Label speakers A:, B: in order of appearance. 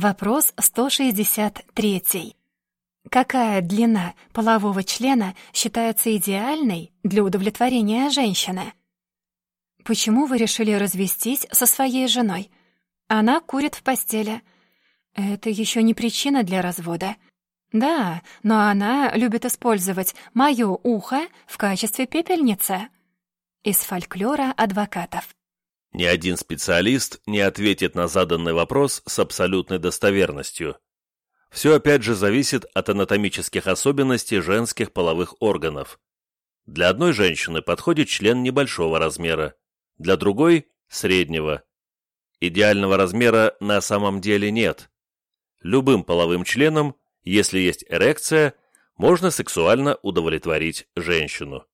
A: Вопрос 163. Какая длина полового члена считается идеальной для удовлетворения женщины? Почему вы решили развестись со своей женой? Она курит в постели. Это еще не причина для развода. Да, но она любит использовать моё ухо в качестве пепельницы. Из фольклора адвокатов.
B: Ни один специалист не ответит на заданный вопрос с абсолютной достоверностью. Все опять же зависит от анатомических особенностей женских половых органов. Для одной женщины подходит член небольшого размера, для другой – среднего. Идеального размера на самом деле нет. Любым половым членом, если есть эрекция, можно сексуально удовлетворить женщину.